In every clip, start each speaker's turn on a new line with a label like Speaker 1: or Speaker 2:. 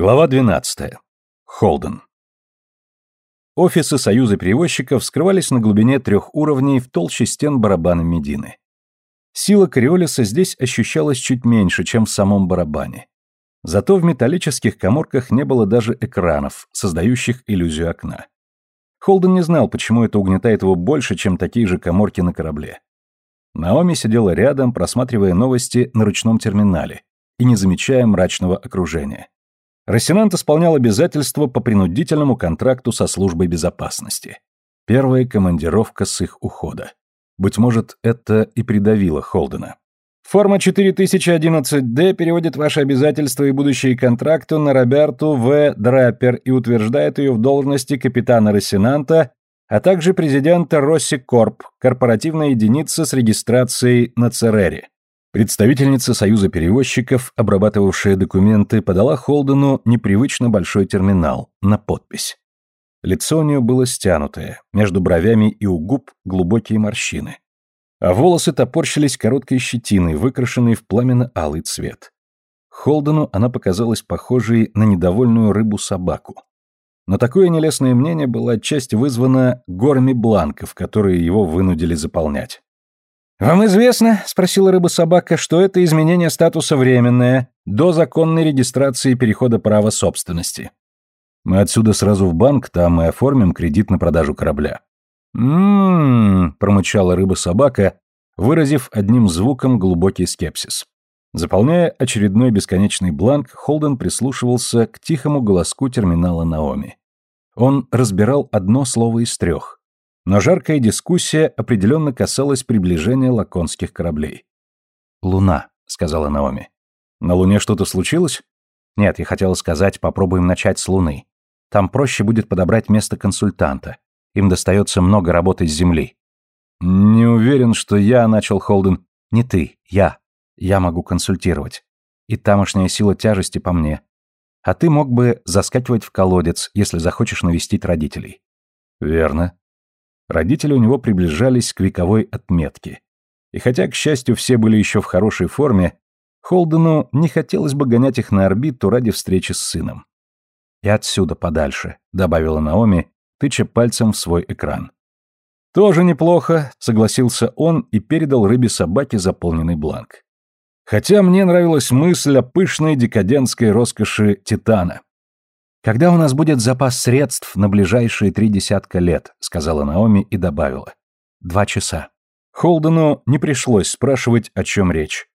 Speaker 1: Глава 12. Холден. Офисы Союза перевозчиков скрывались на глубине трех уровней в толще стен барабана Медины. Сила Кориолиса здесь ощущалась чуть меньше, чем в самом барабане. Зато в металлических коморках не было даже экранов, создающих иллюзию окна. Холден не знал, почему это угнетает его больше, чем такие же коморки на корабле. Наоми сидела рядом, просматривая новости на ручном терминале и не замечая мрачного окружения. Рассенант исполнял обязательства по принудительному контракту со службой безопасности. Первая командировка с их ухода. Быть может, это и придавило Холдена. Форма 4011-D переводит ваши обязательства и будущие контракты на Роберту В. Драппер и утверждает ее в должности капитана Рассенанта, а также президента Росси Корп, корпоративная единица с регистрацией на Церере. Представительница Союза перевозчиков, обрабатывавшая документы, подала Холдену непривычно большой терминал на подпись. Лицо у нее было стянутое, между бровями и у губ глубокие морщины. А волосы топорщились короткой щетиной, выкрашенной в пламенно-алый цвет. Холдену она показалась похожей на недовольную рыбу-собаку. Но такое нелестное мнение было отчасти вызвано горами бланков, которые его вынудили заполнять. «Вам известно, — спросила рыба-собака, — что это изменение статуса временное, до законной регистрации перехода права собственности. Мы отсюда сразу в банк, там мы оформим кредит на продажу корабля». «М-м-м», промычала рыба-собака, выразив одним звуком глубокий скепсис. Заполняя очередной бесконечный бланк, Холден прислушивался к тихому голоску терминала Наоми. Он разбирал одно слово из трех. Но жаркая дискуссия определенно касалась приближения лаконских кораблей. «Луна», — сказала Наоми. «На Луне что-то случилось?» «Нет, я хотела сказать, попробуем начать с Луны. Там проще будет подобрать место консультанта. Им достается много работы с Земли». «Не уверен, что я», — начал Холден. «Не ты, я. Я могу консультировать. И тамошняя сила тяжести по мне. А ты мог бы заскакивать в колодец, если захочешь навестить родителей». «Верно. Родители у него приближались к вековой отметке. И хотя, к счастью, все были еще в хорошей форме, Холдену не хотелось бы гонять их на орбиту ради встречи с сыном. «И отсюда подальше», — добавила Наоми, тыча пальцем в свой экран. «Тоже неплохо», — согласился он и передал рыбе собаке заполненный бланк. Хотя мне нравилась мысль о пышной декадентской роскоши Титана. «Когда у нас будет запас средств на ближайшие три десятка лет», — сказала Наоми и добавила. «Два часа». Холдену не пришлось спрашивать, о чем речь.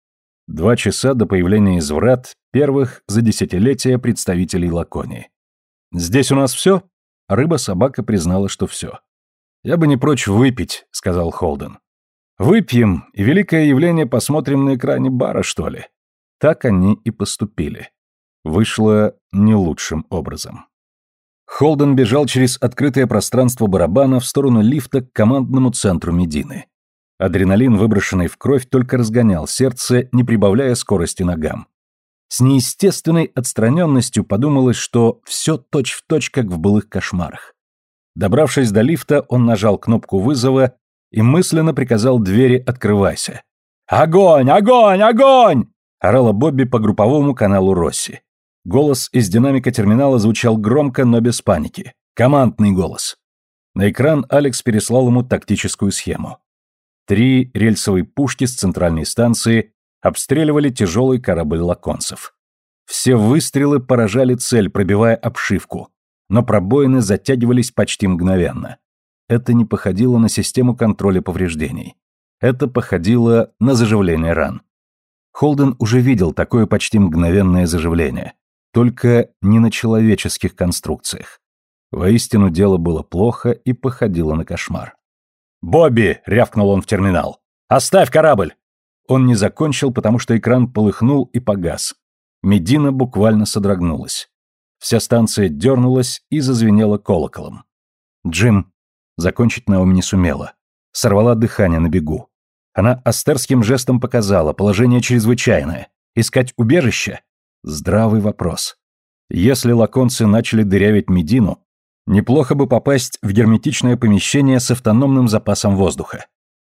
Speaker 1: Два часа до появления из врат первых за десятилетия представителей Лаконии. «Здесь у нас все?» Рыба-собака признала, что все. «Я бы не прочь выпить», — сказал Холден. «Выпьем, и великое явление посмотрим на экране бара, что ли?» Так они и поступили вышло не лучшим образом. Холден бежал через открытое пространство барабана в сторону лифта к командному центру Медины. Адреналин, выброшенный в кровь, только разгонял сердце, не прибавляя скорости ногам. С неестественной отстраненностью подумалось, что все точь-в-точь, как в былых кошмарах. Добравшись до лифта, он нажал кнопку вызова и мысленно приказал двери «Открывайся». «Огонь! Огонь! Огонь!» — орала Бобби по групповому каналу Росси. Голос из динамика терминала звучал громко, но без паники. Командный голос. На экран Алекс переслал ему тактическую схему. Три рельсовые пушки с центральной станции обстреливали тяжелый корабль лаконцев. Все выстрелы поражали цель, пробивая обшивку, но пробоины затягивались почти мгновенно. Это не походило на систему контроля повреждений. Это походило на заживление ран. Холден уже видел такое почти мгновенное заживление. Только не на человеческих конструкциях. Воистину дело было плохо и походило на кошмар. «Бобби!» — рявкнул он в терминал. «Оставь корабль!» Он не закончил, потому что экран полыхнул и погас. Медина буквально содрогнулась. Вся станция дернулась и зазвенела колоколом. «Джим!» Закончить Наоми не сумела. Сорвала дыхание на бегу. Она астерским жестом показала, положение чрезвычайное. Искать убежище? Здравый вопрос. Если лаконцы начали дырявить Медину, неплохо бы попасть в герметичное помещение с автономным запасом воздуха.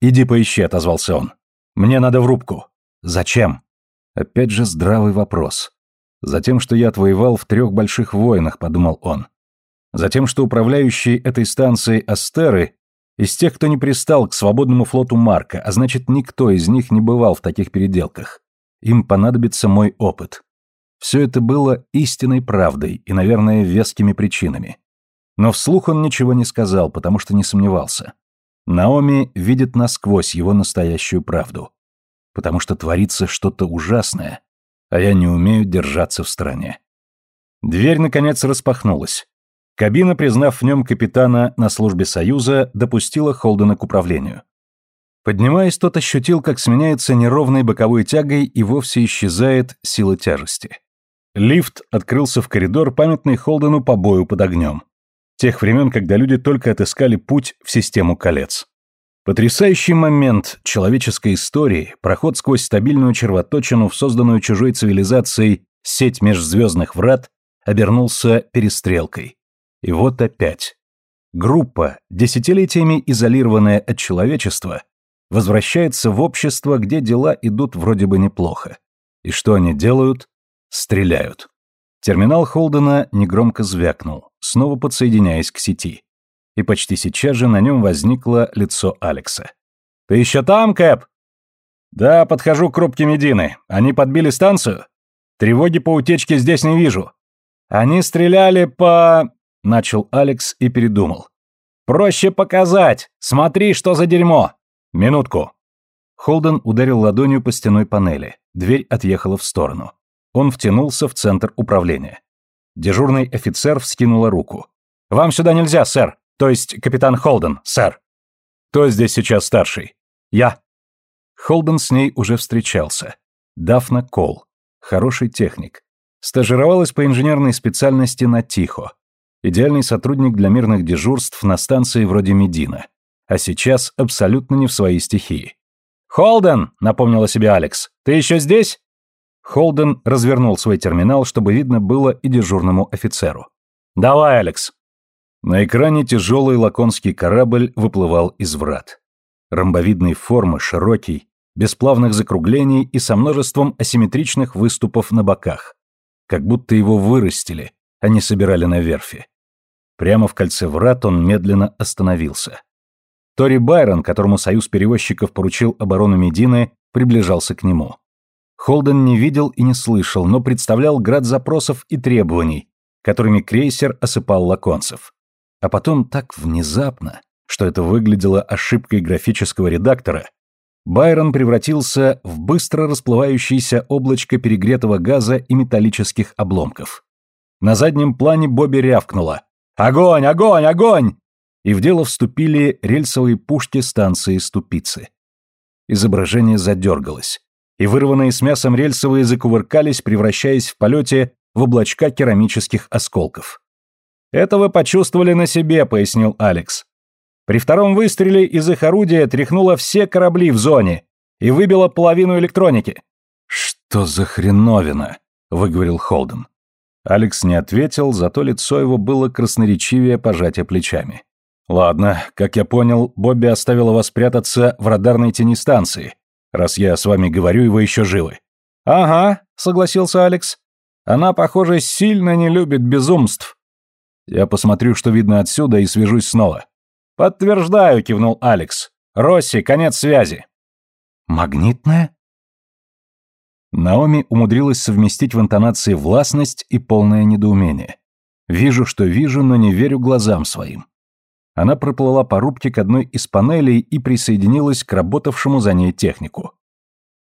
Speaker 1: «Иди поищи», — отозвался он. «Мне надо в рубку». «Зачем?» Опять же здравый вопрос. Затем, что я отвоевал в трех больших войнах, подумал он. Затем, что управляющие этой станцией Астеры из тех, кто не пристал к свободному флоту Марка, а значит, никто из них не бывал в таких переделках. Им понадобится мой опыт. Все это было истинной правдой и, наверное, вескими причинами. Но вслух он ничего не сказал, потому что не сомневался. Наоми видит насквозь его настоящую правду. Потому что творится что-то ужасное, а я не умею держаться в стороне. Дверь, наконец, распахнулась. Кабина, признав в нем капитана на службе Союза, допустила Холдена к управлению. Поднимаясь, тот ощутил, как сменяется неровной боковой тягой и вовсе исчезает сила тяжести. Лифт открылся в коридор, памятный Холдену по бою под огнем. Тех времен, когда люди только отыскали путь в систему колец. Потрясающий момент человеческой истории, проход сквозь стабильную червоточину в созданную чужой цивилизацией сеть межзвездных врат, обернулся перестрелкой. И вот опять. Группа, десятилетиями изолированная от человечества, возвращается в общество, где дела идут вроде бы неплохо. И что они делают? Стреляют. Терминал Холдена негромко звякнул, снова подсоединяясь к сети. И почти сейчас же на нем возникло лицо Алекса. «Ты еще там, Кэп?» «Да, подхожу к рубке Медины. Они подбили станцию? Тревоги по утечке здесь не вижу. Они стреляли по...» Начал Алекс и передумал. «Проще показать! Смотри, что за дерьмо!» «Минутку!» Холден ударил ладонью по стеной панели. Дверь отъехала в сторону. Он втянулся в центр управления. Дежурный офицер вскинула руку. «Вам сюда нельзя, сэр. То есть капитан Холден, сэр». «Кто здесь сейчас старший?» «Я». Холден с ней уже встречался. Дафна Кол. Хороший техник. Стажировалась по инженерной специальности на Тихо. Идеальный сотрудник для мирных дежурств на станции вроде Медина. А сейчас абсолютно не в своей стихии. «Холден!» — напомнила себе Алекс. «Ты еще здесь?» Холден развернул свой терминал, чтобы видно было и дежурному офицеру. «Давай, Алекс!» На экране тяжелый лаконский корабль выплывал из врат. Ромбовидной формы, широкий, без плавных закруглений и со множеством асимметричных выступов на боках. Как будто его вырастили, а не собирали на верфи. Прямо в кольце врат он медленно остановился. Тори Байрон, которому союз перевозчиков поручил оборону Медины, приближался к нему. Холден не видел и не слышал, но представлял град запросов и требований, которыми крейсер осыпал лаконцев. А потом так внезапно, что это выглядело ошибкой графического редактора, Байрон превратился в быстро расплывающееся облачко перегретого газа и металлических обломков. На заднем плане Бобби рявкнула «Огонь! Огонь! Огонь!» И в дело вступили рельсовые пушки станции Ступицы. Изображение задергалось и вырванные с мясом рельсовые закувыркались, превращаясь в полете в облачка керамических осколков. «Это вы почувствовали на себе», — пояснил Алекс. «При втором выстреле из их орудия тряхнуло все корабли в зоне и выбило половину электроники». «Что за хреновина?» — выговорил Холден. Алекс не ответил, зато лицо его было красноречивее пожатия плечами. «Ладно, как я понял, Бобби оставила вас прятаться в радарной тени станции, раз я с вами говорю, и вы еще живы». «Ага», — согласился Алекс. «Она, похоже, сильно не любит безумств». «Я посмотрю, что видно отсюда, и свяжусь снова». «Подтверждаю», — кивнул Алекс. «Росси, конец связи». «Магнитная?» Наоми умудрилась совместить в интонации властность и полное недоумение. «Вижу, что вижу, но не верю глазам своим». Она проплыла по рубке к одной из панелей и присоединилась к работавшему за ней технику.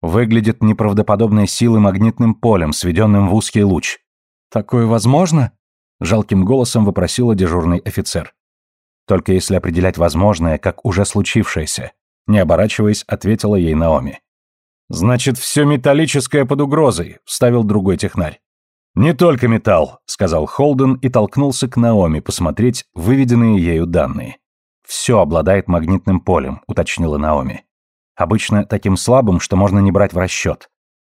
Speaker 1: Выглядит неправдоподобной силой магнитным полем, сведенным в узкий луч. «Такое возможно?» — жалким голосом вопросила дежурный офицер. «Только если определять возможное, как уже случившееся», — не оборачиваясь, ответила ей Наоми. «Значит, все металлическое под угрозой», — вставил другой технарь. «Не только металл», — сказал Холден и толкнулся к Наоми посмотреть выведенные ею данные. «Все обладает магнитным полем», — уточнила Наоми. «Обычно таким слабым, что можно не брать в расчет.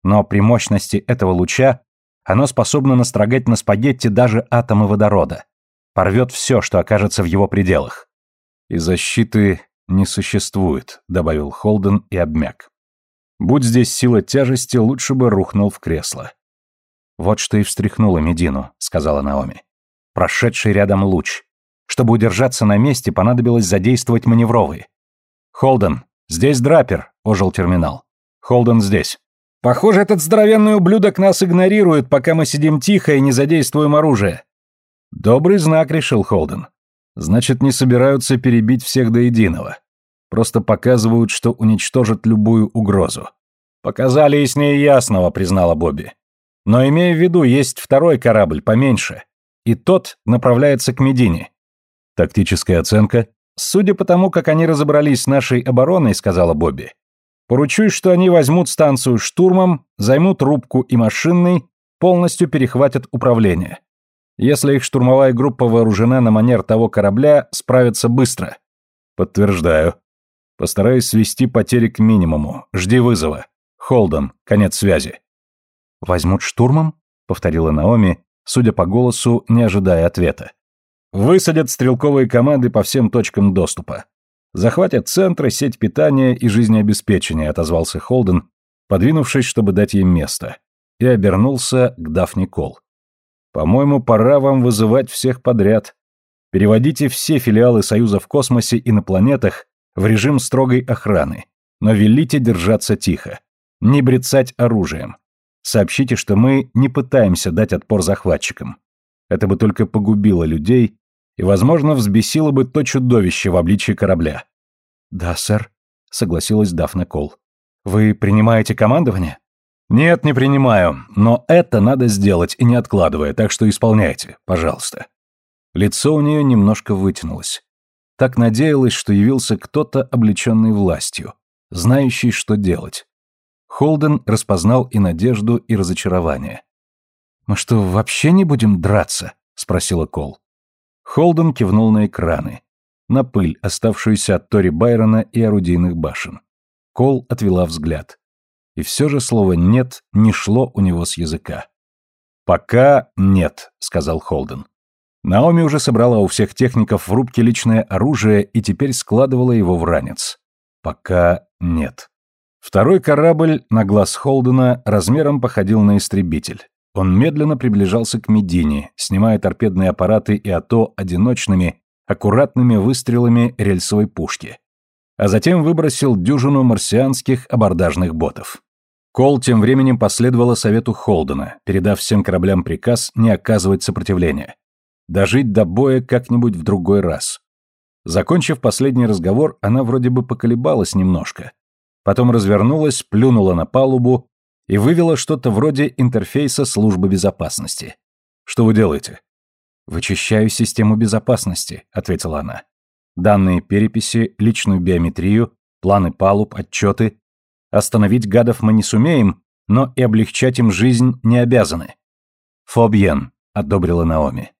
Speaker 1: Но при мощности этого луча оно способно настрогать на спагетти даже атомы водорода. Порвет все, что окажется в его пределах». «И защиты не существует», — добавил Холден и обмяк. «Будь здесь сила тяжести, лучше бы рухнул в кресло». «Вот что и встряхнуло Медину», — сказала Наоми. «Прошедший рядом луч. Чтобы удержаться на месте, понадобилось задействовать маневровые». «Холден, здесь Драпер», — ожил терминал. «Холден здесь». «Похоже, этот здоровенный ублюдок нас игнорирует, пока мы сидим тихо и не задействуем оружие». «Добрый знак», — решил Холден. «Значит, не собираются перебить всех до единого. Просто показывают, что уничтожат любую угрозу». «Показали яснее ясного», — признала Бобби. «Но имея в виду, есть второй корабль, поменьше. И тот направляется к Медине». «Тактическая оценка?» «Судя по тому, как они разобрались с нашей обороной», — сказала Бобби, Поручусь, что они возьмут станцию штурмом, займут рубку и машинный, полностью перехватят управление. Если их штурмовая группа вооружена на манер того корабля, справятся быстро. Подтверждаю. Постараюсь свести потери к минимуму. Жди вызова. Холден, конец связи. Возьмут штурмом? повторила Наоми, судя по голосу, не ожидая ответа. Высадят стрелковые команды по всем точкам доступа. Захватят центры, сеть питания и жизнеобеспечения, отозвался Холден, подвинувшись, чтобы дать ей место, и обернулся к Дафни Кол. По-моему, пора вам вызывать всех подряд. Переводите все филиалы Союза в космосе и на планетах в режим строгой охраны, но велите держаться тихо, не брецать оружием. Сообщите, что мы не пытаемся дать отпор захватчикам. Это бы только погубило людей и, возможно, взбесило бы то чудовище в обличье корабля. «Да, сэр», — согласилась Дафна Кол. «Вы принимаете командование?» «Нет, не принимаю, но это надо сделать и не откладывая, так что исполняйте, пожалуйста». Лицо у нее немножко вытянулось. Так надеялась, что явился кто-то, облеченный властью, знающий, что делать. Холден распознал и надежду, и разочарование. «Мы что, вообще не будем драться?» — спросила Кол. Холден кивнул на экраны. На пыль, оставшуюся от Тори Байрона и орудийных башен. Кол отвела взгляд. И все же слово «нет» не шло у него с языка. «Пока нет», — сказал Холден. Наоми уже собрала у всех техников в рубке личное оружие и теперь складывала его в ранец. Пока нет. Второй корабль на глаз Холдена размером походил на истребитель. Он медленно приближался к Медине, снимая торпедные аппараты и АТО одиночными, аккуратными выстрелами рельсовой пушки. А затем выбросил дюжину марсианских абордажных ботов. Кол тем временем последовала совету Холдена, передав всем кораблям приказ не оказывать сопротивления. Дожить до боя как-нибудь в другой раз. Закончив последний разговор, она вроде бы поколебалась немножко. Потом развернулась, плюнула на палубу и вывела что-то вроде интерфейса службы безопасности. «Что вы делаете?» «Вычищаю систему безопасности», — ответила она. «Данные переписи, личную биометрию, планы палуб, отчеты. Остановить гадов мы не сумеем, но и облегчать им жизнь не обязаны». «Фобьен», — одобрила Наоми.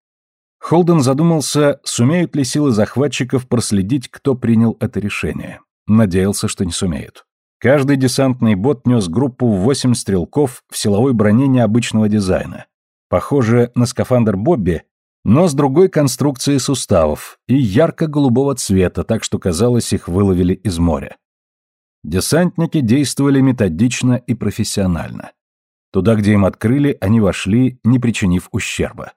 Speaker 1: Холден задумался, сумеют ли силы захватчиков проследить, кто принял это решение. Надеялся, что не сумеют. Каждый десантный бот нес группу в восемь стрелков в силовой броне необычного дизайна. Похоже на скафандр Бобби, но с другой конструкцией суставов и ярко-голубого цвета, так что казалось, их выловили из моря. Десантники действовали методично и профессионально. Туда, где им открыли, они вошли, не причинив ущерба.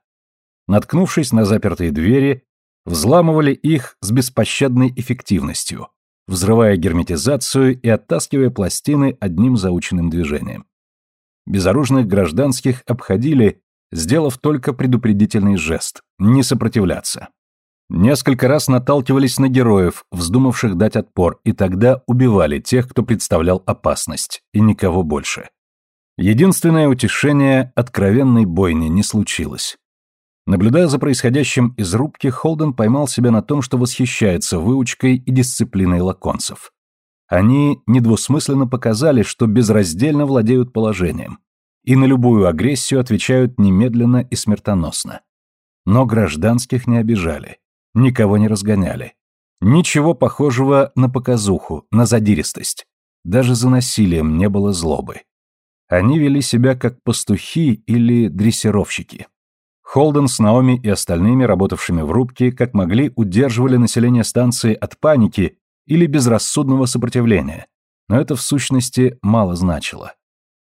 Speaker 1: Наткнувшись на запертые двери, взламывали их с беспощадной эффективностью, взрывая герметизацию и оттаскивая пластины одним заученным движением. Безоружных гражданских обходили, сделав только предупредительный жест – не сопротивляться. Несколько раз наталкивались на героев, вздумавших дать отпор, и тогда убивали тех, кто представлял опасность, и никого больше. Единственное утешение – откровенной бойни не случилось. Наблюдая за происходящим из рубки, Холден поймал себя на том, что восхищается выучкой и дисциплиной лаконцев. Они недвусмысленно показали, что безраздельно владеют положением и на любую агрессию отвечают немедленно и смертоносно. Но гражданских не обижали, никого не разгоняли. Ничего похожего на показуху, на задиристость. Даже за насилием не было злобы. Они вели себя как пастухи или дрессировщики. Холден с Наоми и остальными, работавшими в рубке, как могли, удерживали население станции от паники или безрассудного сопротивления, но это в сущности мало значило.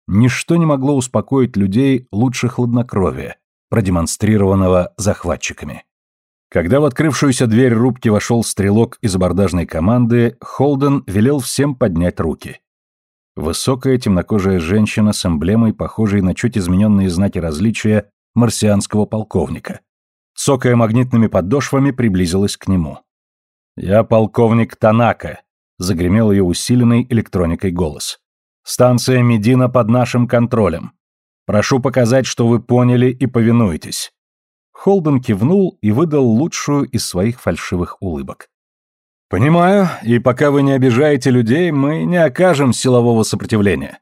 Speaker 1: Ничто не могло успокоить людей лучше хладнокровия, продемонстрированного захватчиками. Когда в открывшуюся дверь рубки вошел стрелок из абордажной команды, Холден велел всем поднять руки. Высокая темнокожая женщина с эмблемой, похожей на чуть измененные знаки различия марсианского полковника. Цокая магнитными подошвами, приблизилась к нему. «Я полковник Танака», — загремел ее усиленный электроникой голос. «Станция Медина под нашим контролем. Прошу показать, что вы поняли и повинуетесь. Холден кивнул и выдал лучшую из своих фальшивых улыбок. «Понимаю, и пока вы не обижаете людей, мы не окажем силового сопротивления».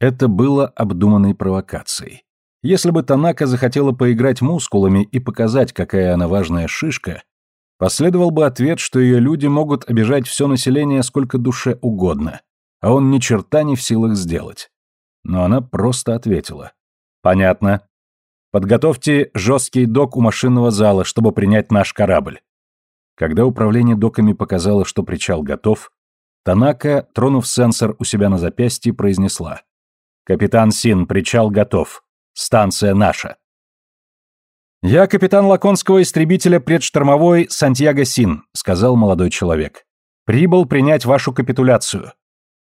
Speaker 1: Это было обдуманной провокацией. Если бы Танака захотела поиграть мускулами и показать, какая она важная шишка, последовал бы ответ, что ее люди могут обижать все население сколько душе угодно, а он ни черта не в силах сделать. Но она просто ответила. «Понятно. Подготовьте жесткий док у машинного зала, чтобы принять наш корабль. Когда управление доками показало, что причал готов, Танака, тронув сенсор у себя на запястье, произнесла. «Капитан Син, причал готов. Станция наша». «Я капитан лаконского истребителя предштормовой Сантьяго Син», — сказал молодой человек. «Прибыл принять вашу капитуляцию».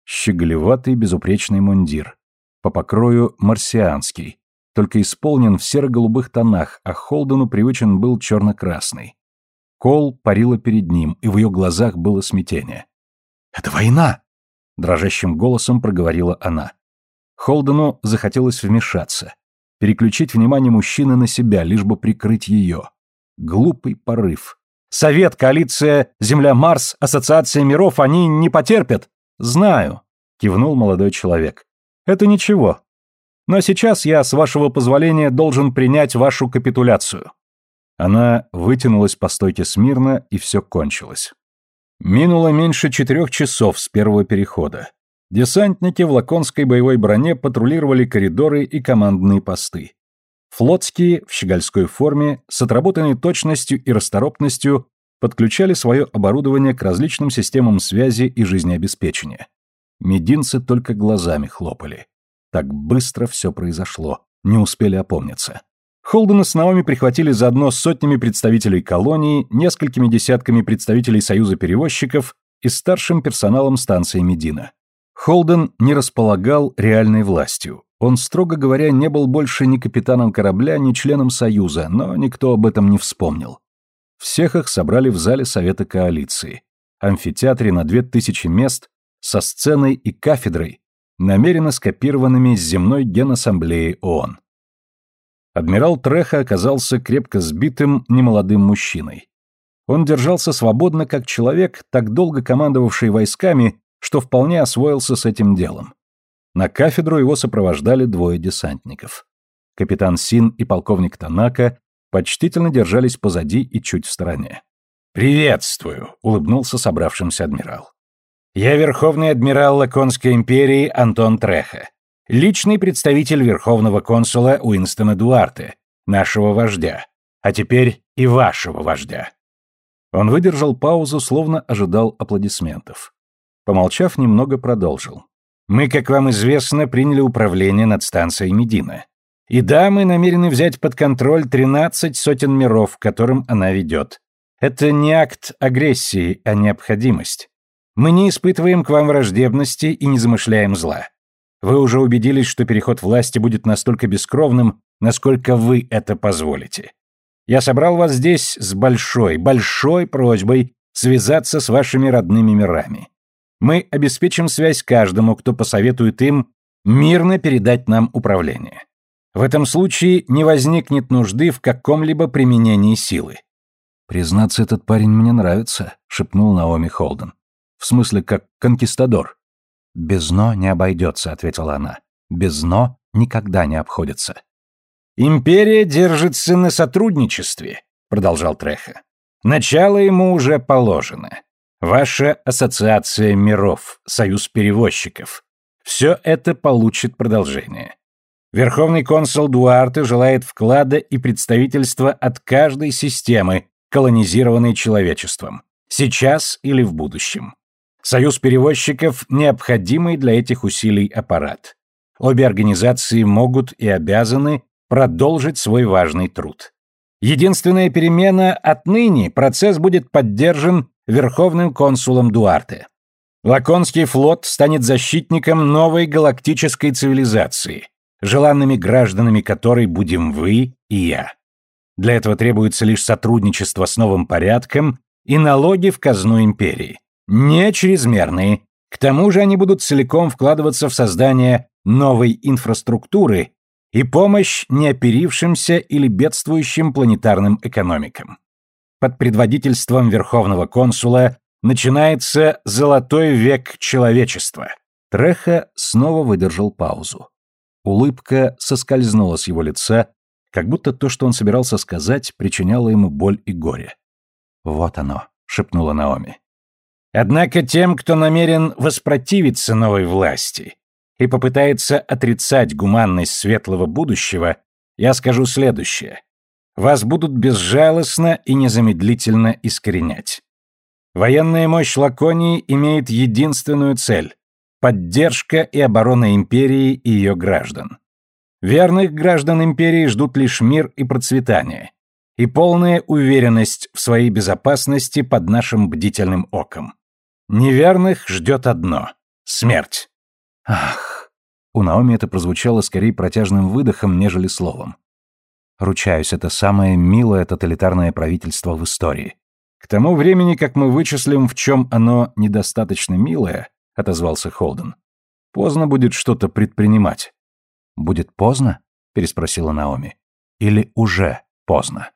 Speaker 1: Щеголеватый безупречный мундир. По покрою марсианский только исполнен в серо-голубых тонах, а Холдену привычен был черно-красный. Кол парила перед ним, и в ее глазах было смятение. «Это война!» — дрожащим голосом проговорила она. Холдену захотелось вмешаться, переключить внимание мужчины на себя, лишь бы прикрыть ее. Глупый порыв. «Совет, коалиция, Земля-Марс, Ассоциация миров, они не потерпят!» «Знаю», — кивнул молодой человек. «Это ничего. Но сейчас я, с вашего позволения, должен принять вашу капитуляцию». Она вытянулась по стойке смирно, и все кончилось. Минуло меньше четырех часов с первого перехода. Десантники в лаконской боевой броне патрулировали коридоры и командные посты. Флотские, в щегольской форме, с отработанной точностью и расторопностью подключали свое оборудование к различным системам связи и жизнеобеспечения. Мединцы только глазами хлопали. Так быстро все произошло, не успели опомниться. Холдена с Наоми прихватили заодно сотнями представителей колонии, несколькими десятками представителей Союза перевозчиков и старшим персоналом станции Медина. Холден не располагал реальной властью. Он, строго говоря, не был больше ни капитаном корабля, ни членом Союза, но никто об этом не вспомнил. Всех их собрали в зале Совета коалиции. Амфитеатре на две тысячи мест, со сценой и кафедрой, намеренно скопированными с земной генассамблеи ООН. Адмирал Треха оказался крепко сбитым немолодым мужчиной. Он держался свободно как человек, так долго командовавший войсками, что вполне освоился с этим делом. На кафедру его сопровождали двое десантников. Капитан Син и полковник Танака почтительно держались позади и чуть в стороне. «Приветствую», — улыбнулся собравшимся адмирал. Я верховный адмирал Лаконской империи Антон Треха, личный представитель верховного консула Уинстона Дуарте, нашего вождя, а теперь и вашего вождя. Он выдержал паузу, словно ожидал аплодисментов. Помолчав немного, продолжил. Мы, как вам известно, приняли управление над станцией Медина. И да, мы намерены взять под контроль 13 сотен миров, которым она ведет. Это не акт агрессии, а необходимость. Мы не испытываем к вам враждебности и не замышляем зла. Вы уже убедились, что переход власти будет настолько бескровным, насколько вы это позволите. Я собрал вас здесь с большой, большой просьбой связаться с вашими родными мирами. Мы обеспечим связь каждому, кто посоветует им мирно передать нам управление. В этом случае не возникнет нужды в каком-либо применении силы. «Признаться, этот парень мне нравится», — шепнул Наоми Холден. В смысле, как конкистадор. «Без «но» не обойдется», — ответила она. «Без «но» никогда не обходится». «Империя держится на сотрудничестве», — продолжал Треха. «Начало ему уже положено. Ваша ассоциация миров, союз перевозчиков. Все это получит продолжение. Верховный консул Дуарте желает вклада и представительства от каждой системы, колонизированной человечеством, сейчас или в будущем. Союз перевозчиков – необходимый для этих усилий аппарат. Обе организации могут и обязаны продолжить свой важный труд. Единственная перемена – отныне процесс будет поддержан Верховным консулом Дуарте. Лаконский флот станет защитником новой галактической цивилизации, желанными гражданами которой будем вы и я. Для этого требуется лишь сотрудничество с новым порядком и налоги в казну империи. Не чрезмерные. К тому же они будут целиком вкладываться в создание новой инфраструктуры и помощь неоперившимся или бедствующим планетарным экономикам. Под предводительством Верховного консула начинается золотой век человечества. Треха снова выдержал паузу. Улыбка соскользнула с его лица, как будто то, что он собирался сказать, причиняло ему боль и горе. «Вот оно», — шепнула Наоми. «Однако тем, кто намерен воспротивиться новой власти и попытается отрицать гуманность светлого будущего, я скажу следующее. Вас будут безжалостно и незамедлительно искоренять. Военная мощь Лаконии имеет единственную цель – поддержка и оборона империи и ее граждан. Верных граждан империи ждут лишь мир и процветание, и полная уверенность в своей безопасности под нашим бдительным оком. Неверных ждет одно — смерть. Ах! У Наоми это прозвучало скорее протяжным выдохом, нежели словом. Ручаюсь, это самое милое тоталитарное правительство в истории. К тому времени, как мы вычислим, в чем оно недостаточно милое, отозвался Холден, поздно будет что-то предпринимать. «Будет поздно?» — переспросила Наоми. «Или уже поздно?»